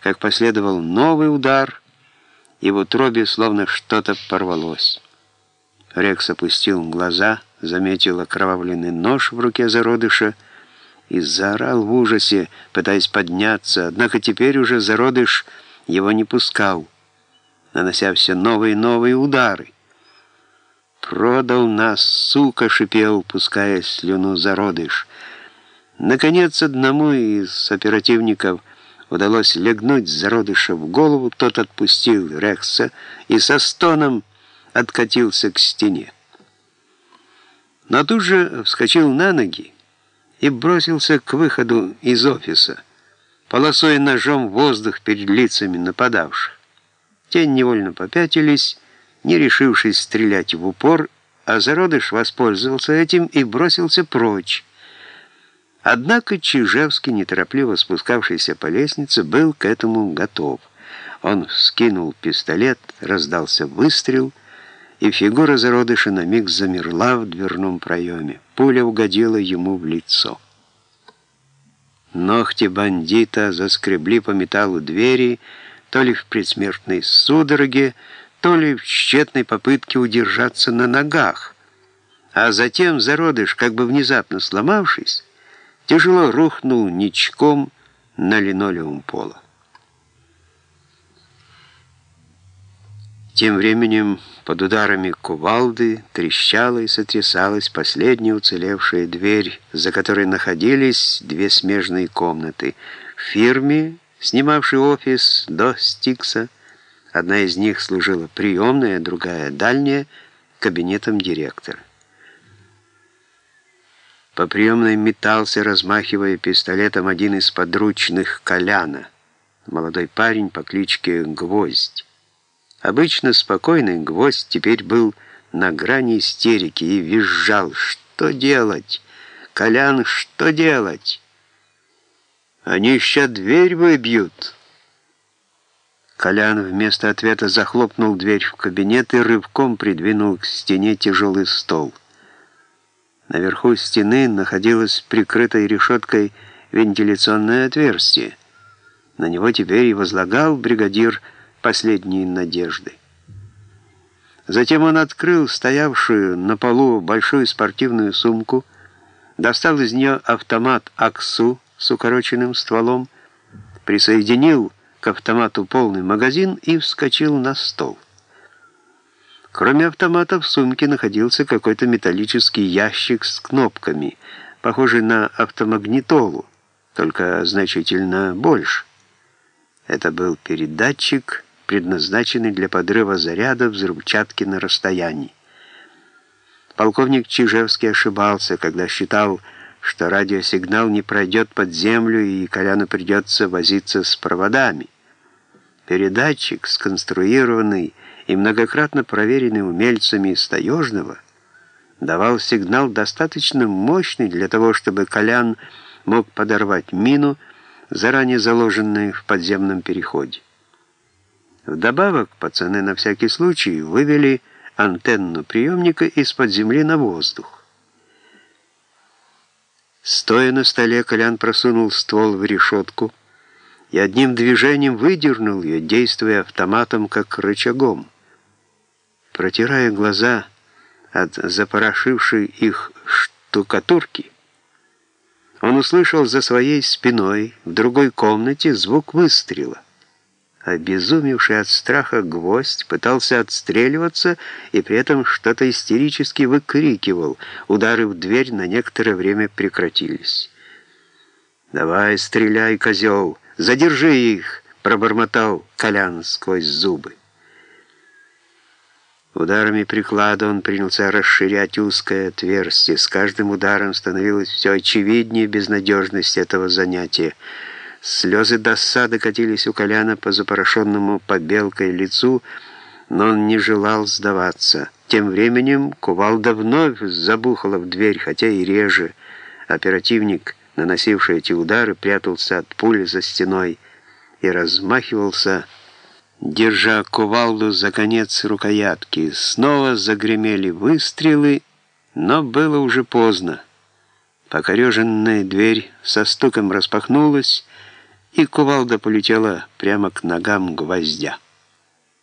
как последовал новый удар, и в утробе словно что-то порвалось. Рекс опустил глаза, заметил окровавленный нож в руке зародыша и заорал в ужасе, пытаясь подняться, однако теперь уже зародыш его не пускал, нанося все новые и новые удары. «Продал нас, сука!» — шипел, пуская слюну зародыш. Наконец, одному из оперативников удалось легнуть зародыша в голову, тот отпустил Рекса и со стоном откатился к стене. Но тут же вскочил на ноги и бросился к выходу из офиса, полосуя ножом воздух перед лицами нападавших. Те невольно попятились, не решившись стрелять в упор, а зародыш воспользовался этим и бросился прочь. Однако Чижевский, неторопливо спускавшийся по лестнице, был к этому готов. Он скинул пистолет, раздался выстрел, и фигура зародыша на миг замерла в дверном проеме. Пуля угодила ему в лицо. Ногти бандита заскребли по металлу двери, то ли в предсмертной судороге, то ли в тщетной попытке удержаться на ногах. А затем зародыш, как бы внезапно сломавшись, тяжело рухнул ничком на линолеум пола. Тем временем под ударами кувалды трещала и сотрясалась последняя уцелевшая дверь, за которой находились две смежные комнаты. В фирме, снимавшей офис до Стикса, Одна из них служила приемной, а другая дальняя кабинетом директора. По приемной метался, размахивая пистолетом, один из подручных Коляна, молодой парень по кличке Гвоздь. Обычно спокойный Гвоздь теперь был на грани истерики и визжал. «Что делать? Колян, что делать? Они еще дверь выбьют!» Колян вместо ответа захлопнул дверь в кабинет и рывком придвинул к стене тяжелый стол. Наверху стены находилось прикрытой решеткой вентиляционное отверстие. На него теперь и возлагал бригадир последние надежды. Затем он открыл стоявшую на полу большую спортивную сумку, достал из нее автомат АКСУ с укороченным стволом, присоединил к автомату полный магазин и вскочил на стол. Кроме автомата в сумке находился какой-то металлический ящик с кнопками, похожий на автомагнитолу, только значительно больше. Это был передатчик, предназначенный для подрыва заряда взрывчатки на расстоянии. Полковник Чижевский ошибался, когда считал, что радиосигнал не пройдет под землю и Коляну придется возиться с проводами. Передатчик, сконструированный и многократно проверенный умельцами из Таежного, давал сигнал достаточно мощный для того, чтобы Колян мог подорвать мину, заранее заложенную в подземном переходе. Вдобавок пацаны на всякий случай вывели антенну приемника из-под земли на воздух. Стоя на столе, Колян просунул ствол в решетку и одним движением выдернул ее, действуя автоматом как рычагом. Протирая глаза от запорошившей их штукатурки, он услышал за своей спиной в другой комнате звук выстрела. Обезумевший от страха гвоздь пытался отстреливаться и при этом что-то истерически выкрикивал. Удары в дверь на некоторое время прекратились. «Давай, стреляй, козел! Задержи их!» — пробормотал Колян сквозь зубы. Ударами приклада он принялся расширять узкое отверстие. С каждым ударом становилось все очевиднее безнадежность этого занятия. Слезы досады катились у Коляна по запорошенному побелкой лицу, но он не желал сдаваться. Тем временем кувалда вновь забухала в дверь, хотя и реже. Оперативник, наносивший эти удары, прятался от пули за стеной и размахивался, держа кувалду за конец рукоятки. Снова загремели выстрелы, но было уже поздно. Покореженная дверь со стуком распахнулась, и кувалда полетела прямо к ногам гвоздя.